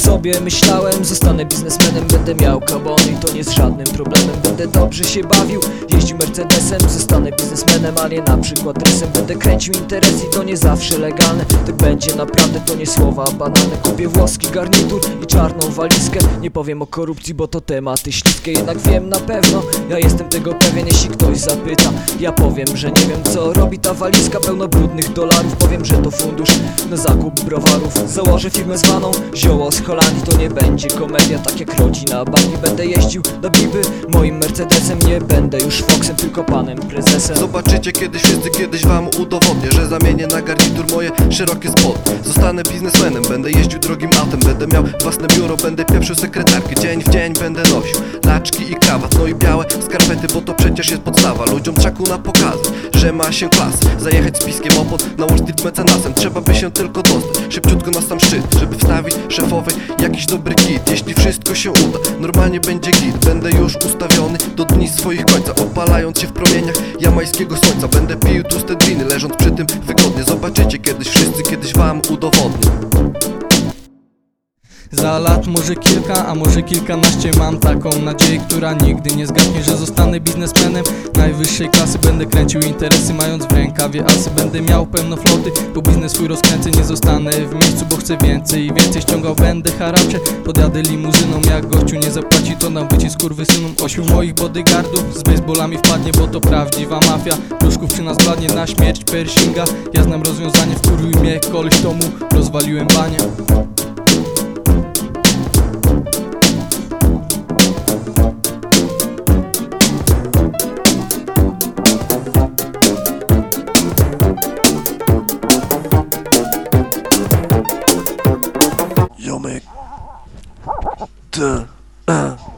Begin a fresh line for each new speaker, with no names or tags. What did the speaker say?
sobie myślałem Zostanę biznesmenem, będę miał kabony I to nie z żadnym problemem. Będę dobrze się bawił, jeździł Mercedesem Zostanę biznesmenem, a nie na przykład dresem Będę kręcił interes i to nie zawsze legalne. Tak będzie naprawdę, to nie słowa banalne Kupię włoski garnitur i czarną walizkę. Nie powiem o korupcji, bo to tematy śliskie Jednak wiem na pewno, ja jestem tego pewien Jeśli ktoś zapyta, ja powiem, że nie wiem co robi ta walizka. Pełno brudnych dolarów, powiem, że to fundusz na zakup browarów. Założę firmę zwaną Zioło z Holandii To nie będzie komedia, tak jak rodzina. Bani Będę jeździł do Biby. Moim Mercedesem Nie będę już Foxem, tylko panem prezesem.
Zobaczycie kiedyś wszyscy, kiedyś wam udowodnię Że zamienię na garnitur moje szerokie spodnie. Zostanę biznesmenem, będę jeździł drogim autem Będę miał własne biuro, będę pieprzył sekretarki Dzień w dzień będę nosił laczki i krawat No i białe skarpety, bo to przecież jest podstawa. Ludziom czaku na pokazać, że ma się klasę Zajechać z piskiem opon na Wall mecenasem. Trzeba by się tylko dostać, szybciutko na sam szczyt Żeby wstawić szefowej jakiś dobry kit. Jeśli wszystko się uda, normalnie będzie git. Będę już ustawiony do dni swoich końca Opalając się w promieniach jamajskiego słońca. Będę pił tłuste driny, leżąc przy tym wygodnie. Zobaczycie kiedyś wszyscy, kiedyś wam udowodnię
Za lat może kilka, a może kilkanaście. Mam taką nadzieję, która nigdy nie zgaśnie Że zostanę biznesmenem. Najwyższej klasy Będę kręcił interesy, mając w rękawie asy. Będę miał pełno floty, bo biznes swój rozkręcę Nie zostanę w miejscu, bo chcę więcej. I więcej Ściągał będę haracze, podjadę limuzyną. Jak gościu nie zapłaci, to dam wycisk kurwysynom Ośmiu moich bodyguardów z baseballami wpadnie Bo to prawdziwa mafia, duszków przy nas bladnie Na śmierć Pershinga, ja znam rozwiązanie Wkurwił mnie koleś tomu, rozwaliłem banie
stomach. Duh. Uh.